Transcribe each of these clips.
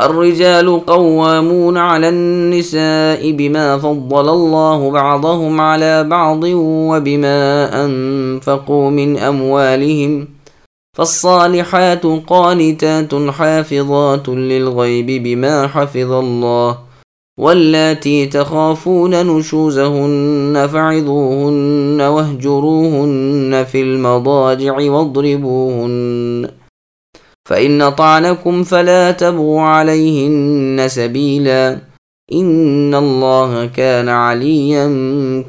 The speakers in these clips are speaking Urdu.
الرجال قوامون على النساء بما فضل الله بعضهم على بعض وبما أنفقوا من أموالهم فالصالحات قانتات حافظات للغيب بما حفظ الله واللاتي تخافون نشوزهن فعظوهن واهجروهن في المضاجع واضربوهن فإن طعنكم فلا تبغوا عليهن سبيلا إن الله كان عليا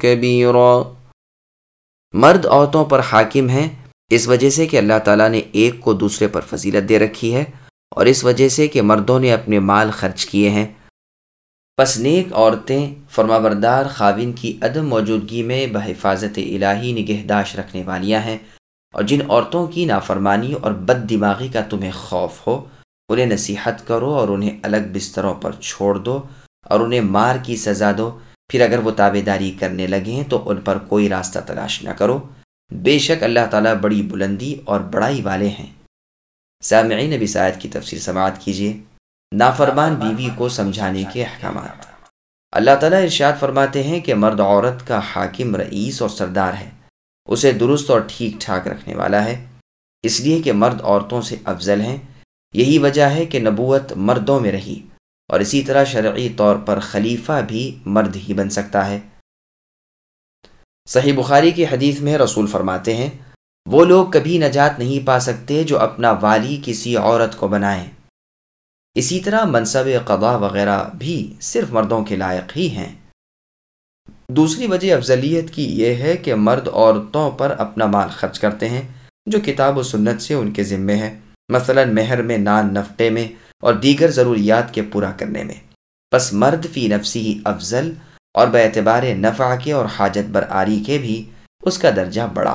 كبيرا۔ مرد عورتوں پر حاکم ہیں، اس وجہ سے کہ اللہ تعالیٰ نے ایک کو دوسرے پر فضیلت دے رکھی ہے، اور اس وجہ سے کہ مردوں نے اپنے مال خرچ کیے ہیں۔ پس نیک عورتیں فرما بردار خاوین کی عدم موجودگی میں بحفاظت الہی نگہداشت رکھنے والیاں ہیں۔ اور جن عورتوں کی نافرمانی اور بد دماغی کا تمہیں خوف ہو، انہیں نصیحت کرو اور انہیں الگ بستروں پر چھوڑ دو اور انہیں مار کی سزا دو۔ پھر اگر وہ تابے داری کرنے لگیں تو ان پر کوئی راستہ تلاش نہ کرو۔ بے شک اللہ تعالیٰ بڑی بلندی اور بڑائی والے ہیں۔ سامعین نبی سائد کی تفسیر سماعت کیجیے۔ نافرمان بیوی کو سمجھانے کے احکامات۔ اللہ تعالیٰ ارشاد فرماتے ہیں کہ مرد عورت کا حاکم رئیس اور سردار ہے۔ اسے درست اور ٹھیک ٹھاک رکھنے والا ہے۔ اس لیے کہ مرد عورتوں سے افضل ہیں۔ یہی وجہ ہے کہ نبوت مردوں میں رہی اور اسی طرح شرعی طور پر خلیفہ بھی مرد ہی بن سکتا ہے۔ صحیح بخاری کی حدیث میں رسول فرماتے ہیں، وہ لوگ کبھی نجات نہیں پا سکتے جو اپنا والی کسی عورت کو بنائیں۔ اسی طرح منصب قضا وغیرہ بھی صرف مردوں کے لائق ہی ہیں۔ دوسری وجہ افضلیت کی یہ ہے کہ مرد عورتوں پر اپنا مال خرچ کرتے ہیں، جو کتاب و سنت سے ان کے ذمے ہے۔ مثلا مہر میں نان نفقے میں اور دیگر ضروریات کے پورا کرنے میں۔ پس مرد فی نفسی ہی افضل اور بے اعتبار نفع کے اور حاجت بر آری کے بھی اس کا درجہ بڑا۔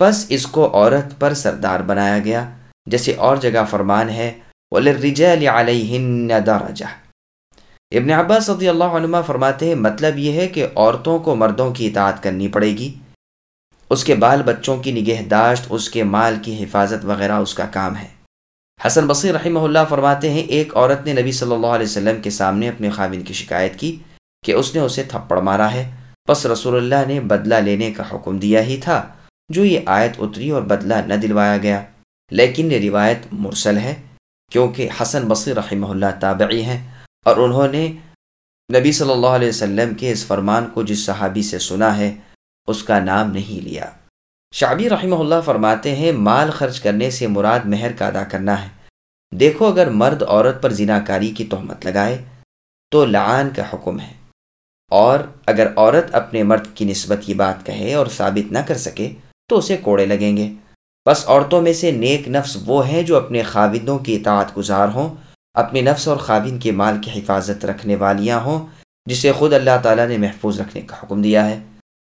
پس اس کو عورت پر سردار بنایا گیا، جیسے اور جگہ فرمان ہے، وَلِلرِّجَالِ عَلَيْهِنَّ دَرَجَةً۔ ابن عباس صدی اللہ عنہ فرماتے ہیں مطلب یہ ہے کہ عورتوں کو مردوں کی اطاعت کرنی پڑے گی۔ اس کے بال بچوں کی نگہداشت اس کے مال کی حفاظت وغیرہ اس کا کام ہے۔ حسن بصیر رحمہ اللہ فرماتے ہیں، ایک عورت نے نبی صلی اللہ علیہ وسلم کے سامنے اپنے خاوند کی شکایت کی کہ اس نے اسے تھپڑ مارا ہے۔ پس رسول اللہ نے بدلہ لینے کا حکم دیا ہی تھا، جو یہ آیت اتری اور بدلہ نہ دلوایا گیا۔ لیکن یہ روایت مرسل ہے، کیونکہ حسن بصیر رحمہ اللہ تابعی ہیں۔ اور انہوں نے نبی صلی اللہ علیہ وسلم کے اس فرمان کو جس صحابی سے سنا ہے، اس کا نام نہیں لیا۔ شعبی رحمہ اللہ فرماتے ہیں، مال خرچ کرنے سے مراد مہر کا ادا کرنا ہے۔ دیکھو، اگر مرد عورت پر زنا کاری کی تہمت لگائے تو لعان کا حکم ہے۔ اور اگر عورت اپنے مرد کی نسبت کی بات کہے اور ثابت نہ کر سکے تو اسے کوڑے لگیں گے۔ بس عورتوں میں سے نیک نفس وہ ہیں جو اپنے خاوندوں کی اطاعت گزار ہوں اپنے نفس اور خاوین کے مال کی حفاظت رکھنے والیاں ہوں، جسے خود اللہ تعالیٰ نے محفوظ رکھنے کا حکم دیا ہے۔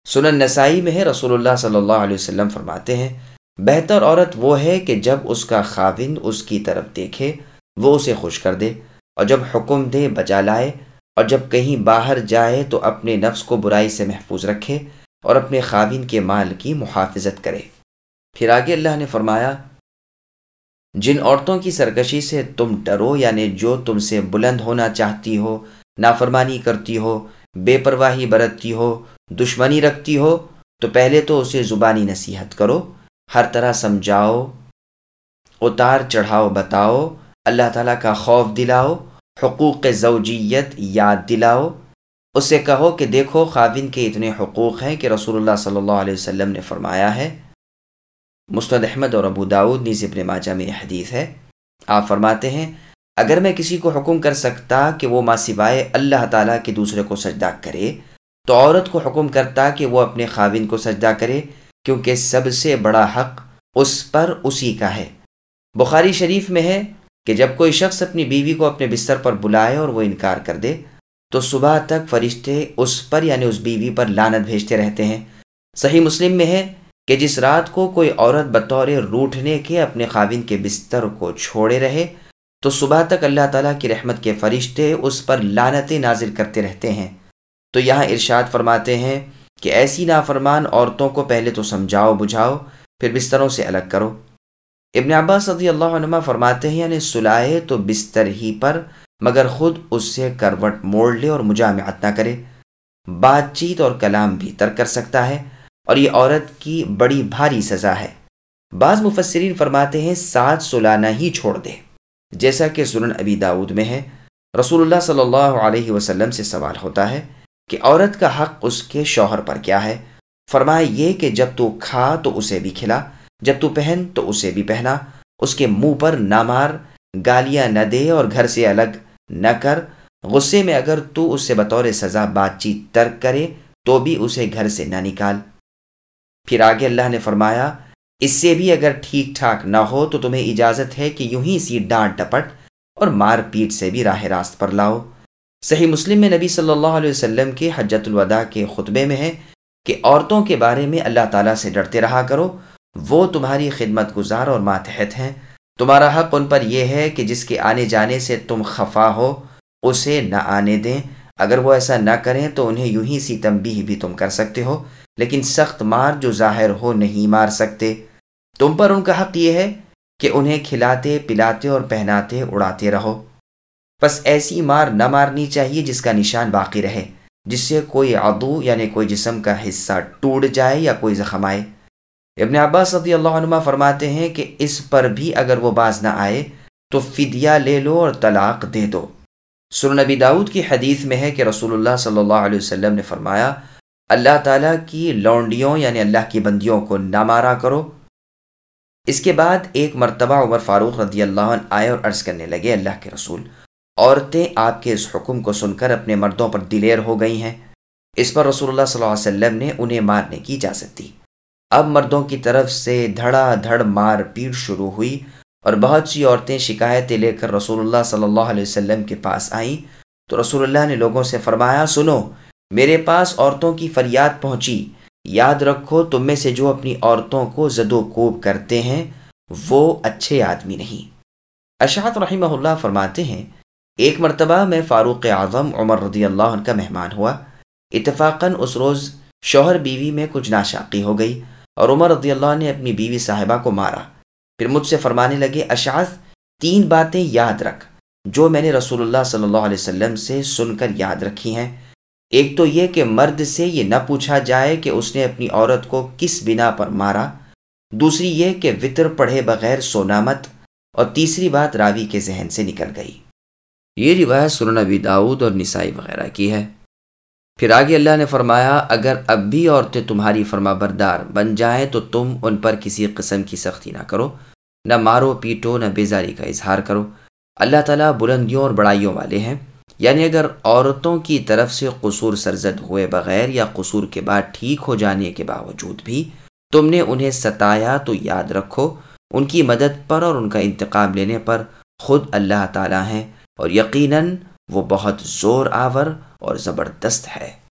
سنن نسائی میں ہے، رسول اللہ صلی اللہ علیہ وسلم فرماتے ہیں، بہتر عورت وہ ہے کہ جب اس کا خاوند اس کی طرف دیکھے، وہ اسے خوش کر دے اور جب حکم دے، بجا لائے اور جب کہیں باہر جائے تو اپنے نفس کو برائی سے محفوظ رکھے اور اپنے خاوین کے مال کی محافظت کرے۔ پھر آگے اللہ نے فرمایا جن عورتوں کی سرکشی سے تم ڈرو یعنی جو تم سے بلند ہونا چاہتی ہو، نافرمانی کرتی ہو، بے پرواہی برتتی ہو، دشمنی رکھتی ہو، تو پہلے تو اسے زبانی نصیحت کرو، ہر طرح سمجھاؤ، اتار چڑھاؤ، بتاؤ، اللہ تعالیٰ کا خوف دلاؤ، حقوق زوجیت یاد دلاؤ، اسے کہو کہ دیکھو خاوند کے اتنے حقوق ہیں کہ رسول اللہ صلی اللہ علیہ وسلم نے فرمایا ہے مستد احمد اور ابو داود نیز ابن ماجہ میں حدیث ہے۔ آپ فرماتے ہیں، اگر میں کسی کو حکم کر سکتا کہ وہ ماں سوائے اللہ تعالیٰ کے دوسرے کو سجدہ کرے، تو عورت کو حکم کرتا کہ وہ اپنے خاوند کو سجدہ کرے، کیونکہ سب سے بڑا حق اس پر اسی کا ہے۔ بخاری شریف میں ہے کہ جب کوئی شخص اپنی بیوی کو اپنے بستر پر بلائے اور وہ انکار کر دے، تو صبح تک فرشتے اس پر یعنی اس بیوی پر لانت بھیجتے رہتے ہیں۔ صحیح مسلم میں ہے کہ جس رات کو کوئی عورت بطور روٹنے کے اپنے خاوند کے بستر کو چھوڑے رہے، تو صبح تک اللہ تعالیٰ کی رحمت کے فرشتے اس پر لانتیں نازل کرتے رہتے ہیں۔ تو یہاں ارشاد فرماتے ہیں کہ ایسی نافرمان عورتوں کو پہلے تو سمجھاؤ، بجھاؤ، پھر بستروں سے الگ کرو۔ ابن عباس رضی اللہ عنہ فرماتے ہیں یعنی سلائے تو بستر ہی پر، مگر خود اس سے کروٹ موڑ لے اور مجامعت نہ کرے۔ بات چیت اور کلام بھی ترک کر سکتا ہے۔ اور یہ عورت کی بڑی بھاری سزا ہے۔ بعض مفسرین فرماتے ہیں سات سلانہ ہی چھوڑ دے جیسا کہ سنن ابی داود میں ہے۔ رسول اللہ صلی اللہ علیہ وسلم سے سوال ہوتا ہے کہ عورت کا حق اس کے شوہر پر کیا ہے؟ فرمائے یہ کہ جب تو کھا تو اسے بھی کھلا، جب تو پہن تو اسے بھی پہنا، اس کے منہ پر نہ مار، گالیاں نہ دے اور گھر سے الگ نہ کر۔ غصے میں اگر تو اس سے بطور سزا بات چیت ترک کرے تو بھی اسے گھر سے نہ نکال۔ پھر آگے اللہ نے فرمایا، اس سے بھی اگر ٹھیک ٹھاک نہ ہو تو تمہیں اجازت ہے کہ یوں ہی سی ڈانٹ ڈپٹ اور مار پیٹ سے بھی راہ راست پر لاؤ۔ صحیح مسلم میں نبی صلی اللہ علیہ وسلم کے حجت الوداع کے خطبے میں ہے کہ عورتوں کے بارے میں اللہ تعالیٰ سے ڈرتے رہا کرو۔ وہ تمہاری خدمت گزار اور ماتحت ہیں۔ تمہارا حق ان پر یہ ہے کہ جس کے آنے جانے سے تم خفا ہو، اسے نہ آنے دیں۔ اگر وہ ایسا نہ کریں تو انہیں یوں ہی سی تنبیہ بھی تم کر سکتے ہو۔ لیکن سخت مار جو ظاہر ہو نہیں مار سکتے۔ تم پر ان کا حق یہ ہے کہ انہیں کھلاتے، پلاتے اور پہناتے، اڑاتے رہو۔ بس ایسی مار نہ مارنی چاہیے جس کا نشان باقی رہے، جس سے کوئی عدو یعنی کوئی جسم کا حصہ ٹوٹ جائے یا کوئی زخم آئے۔ ابن عباس صدی اللہ عنہ فرماتے ہیں کہ اس پر بھی اگر وہ باز نہ آئے تو فدیہ لے لو اور طلاق دے دو۔ سر نبی داود کی حدیث میں ہے کہ رسول اللہ صلی اللہ علیہ وسلم نے فرمایا اللہ تعالیٰ کی لونڈیوں یعنی اللہ کی بندیوں کو نہ مارا کرو۔ اس کے بعد ایک مرتبہ عمر فاروق رضی اللہ عنہ آئے اور عرض کرنے لگے، اللہ کے رسول، عورتیں آپ کے اس حکم کو سن کر اپنے مردوں پر دلیر ہو گئی ہیں۔ اس پر رسول اللہ صلی اللہ علیہ وسلم نے انہیں مارنے کی اجازت دی۔ اب مردوں کی طرف سے دھڑا دھڑ مار پیٹ شروع ہوئی اور بہت سی عورتیں شکایتیں لے کر رسول اللہ صلی اللہ علیہ وسلم کے پاس آئیں۔ تو رسول اللہ نے لوگوں سے فرمایا، سنو میرے پاس عورتوں کی فریاد پہنچی۔ یاد رکھو، تم میں سے جو اپنی عورتوں کو زد و کوب کرتے ہیں، وہ اچھے آدمی نہیں۔ اشاعت رحمہ اللہ فرماتے ہیں، ایک مرتبہ میں فاروق اعظم عمر رضی اللہ عنہ کا مہمان ہوا۔ اتفاقاً اس روز شوہر بیوی میں کچھ ناشاقی ہو گئی اور عمر رضی اللہ عنہ نے اپنی بیوی صاحبہ کو مارا۔ پھر مجھ سے فرمانے لگے اشعث تین باتیں یاد رکھ جو میں نے رسول اللہ صلی اللہ علیہ وسلم سے سن کر یاد رکھی ہیں۔ ایک تو یہ کہ مرد سے یہ نہ پوچھا جائے کہ اس نے اپنی عورت کو کس بنا پر مارا۔ دوسری یہ کہ وطر پڑھے بغیر سونا مت۔ اور تیسری بات راوی کے ذہن سے نکل گئی۔ یہ روایت سنن نبی داود اور نسائی وغیرہ کی ہے۔ پھر آگے اللہ نے فرمایا، اگر اب بھی عورتیں تمہاری فرما بردار بن جائیں تو تم ان پر کسی قسم کی سختی نہ کرو۔ نہ مارو، پیٹو، نہ بیزاری کا اظہار کرو۔ اللہ تعالیٰ بلندیوں اور بڑائیوں والے ہیں۔ یعنی اگر عورتوں کی طرف سے قصور سرزد ہوئے بغیر یا قصور کے بعد ٹھیک ہو جانے کے باوجود بھی تم نے انہیں ستایا تو یاد رکھو، ان کی مدد پر اور ان کا انتقام لینے پر خود اللہ تعالیٰ ہیں اور یقیناً وہ بہت زور آور اور زبردست ہے۔